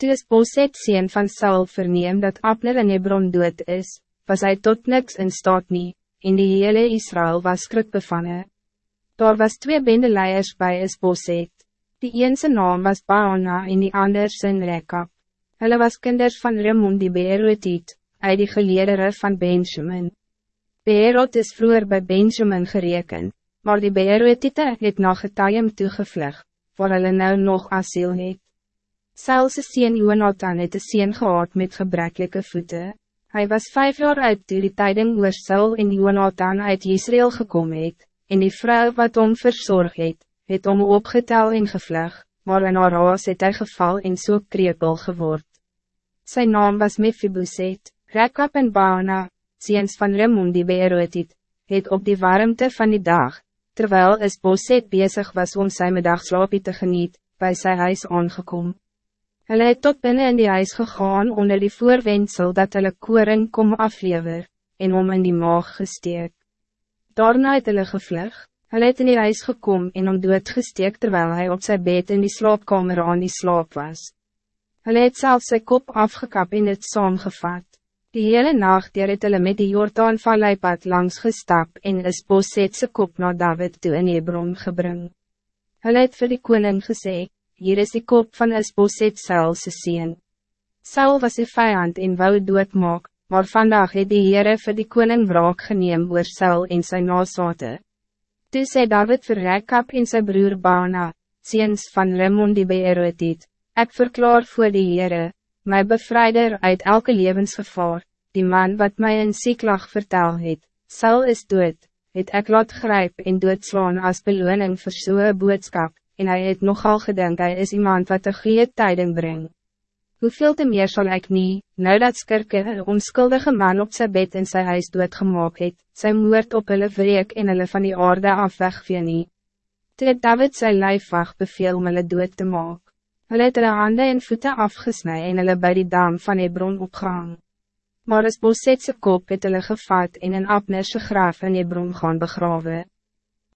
Toe is Boset sien van Saul verneem dat Abner in Hebron dood is, was hij tot niks in staat nie, en die hele Israël was skrik bevangen. Daar was twee bendeleiers bij is Boset. Die eense naam was Baana en die ander zijn Rekab. Hulle was kinders van Ramon die Beerotiet, uit die geleerdere van Benjamin. Beerot is vroeger bij Benjamin gereken, maar die Beerotite het na Getayim toegevlug, waar hulle nou nog asiel het. Saulse sien Jonathan het een sien gehad met gebrekkelijke voeten. Hij was vijf jaar uit toe die tijding oor Saul en Jonathan uit Israël gekomen het, en die vrouw wat om verzorg het, het om opgetel en gevlug, maar in haar haas het hy geval en so krepel geword. Zijn naam was Mephiboset, Rekap en Baana, ziens van Remon die Beerotit, het op die warmte van die dag, terwijl is Boset bezig was om zijn middagslaapie te geniet, bij zijn huis aangekom. Hulle het tot binnen in die huis gegaan onder die voorwensel dat hulle koring kom aflever, en om in die maag gesteek. Daarna het hulle gevlug, hulle het in die huis gekom en om dood gesteek terwijl hij op zijn bed in die slaapkamer aan die slaap was. Hulle het selfs sy kop afgekap en het saamgevat. Die hele nacht dier het hulle met die Jordaan van Leipad langs gestap en is Bosetse kop na David toe in Hebron gebring. Hulle het vir die koning gezegd, hier is die kop van Isboset Saul se sien. Saul was die vijand en wou doodmaak, maar vandaag het die Heere vir die koning wraak geneem oor Saul en sy nasate. Toe sê David vir Rekab en sy broer Bana, ziens van Ramon die Beerotiet, ek verklaar voor die Heere, my bevrijder uit elke levensgevaar, die man wat mij in sieklag vertel het, Saul is dood, het ek laat grijp en doodslaan as beloning vir soe boodskap, en hij het nogal gedink hij is iemand wat een goede tijding brengt. Hoeveel te meer zal ik niet, nou dat Skirke een onschuldige man op zijn bed in zijn huis doodgemaak het, sy moord op hulle vreek en hulle van die orde af wegvee nie. Toe het David sy lijfwacht beveel om hulle dood te maak. Hulle het hulle hande en voeten afgesnij en hulle by die dam van Hebron opgehang. Maar as Bosetse kop het hulle gevat en in Abnerse graaf in Hebron gaan begraven.